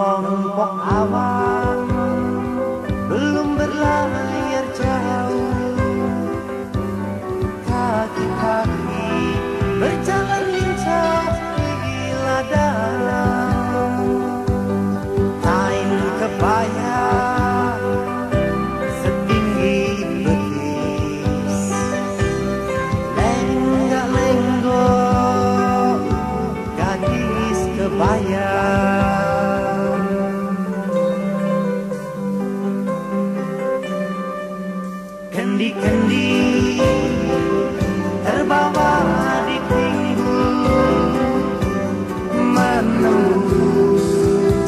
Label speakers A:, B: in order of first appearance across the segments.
A: con Phật A Ma kendi-kendi terbawa di pinggul. Menembus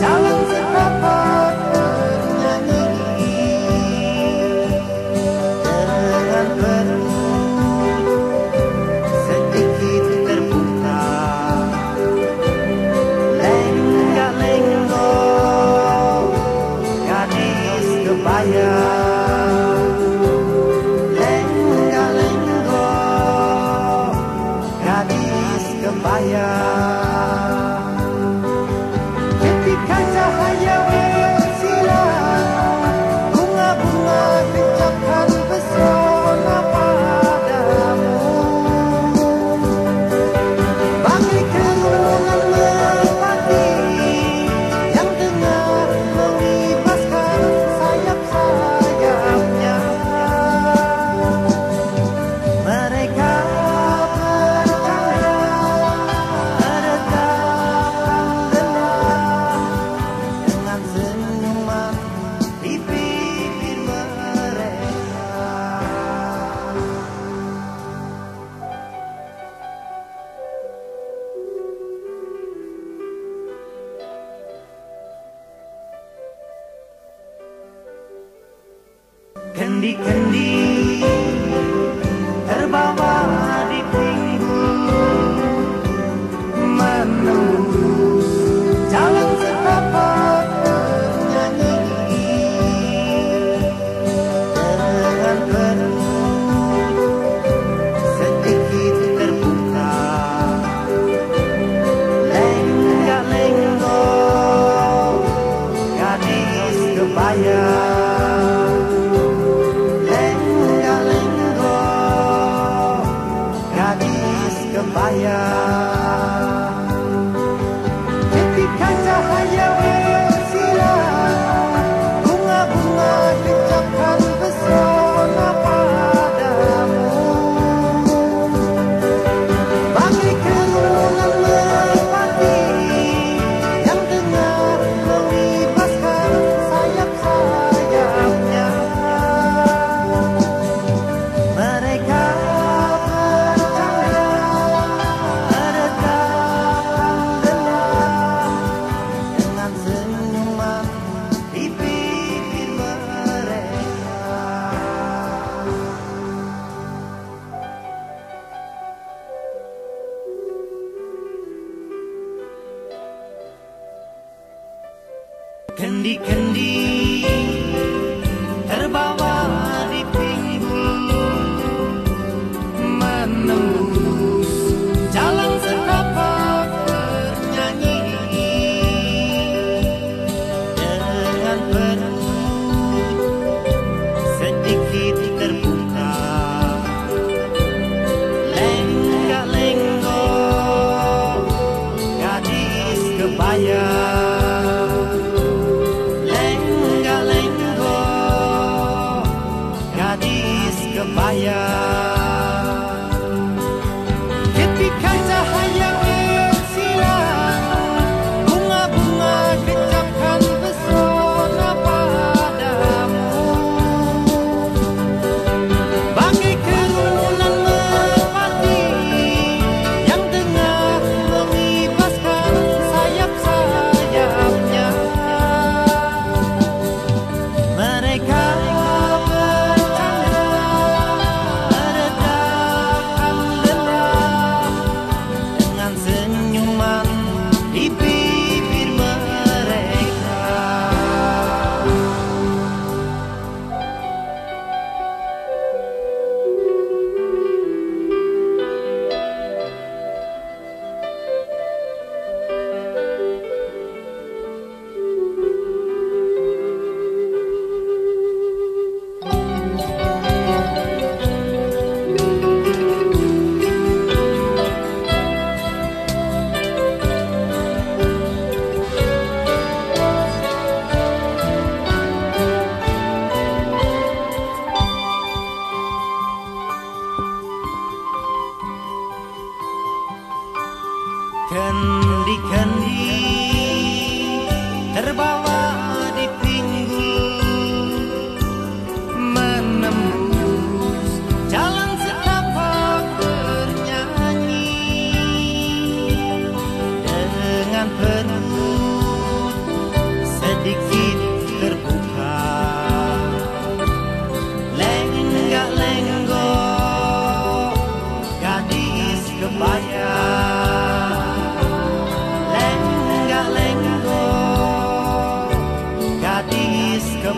A: jalan setapak bernyanyi dengan penuh sedikit terbuka. Lengga lenggong gadis kebayang candy, candy. candy, candy. Maya. Kendi-kendi terbawa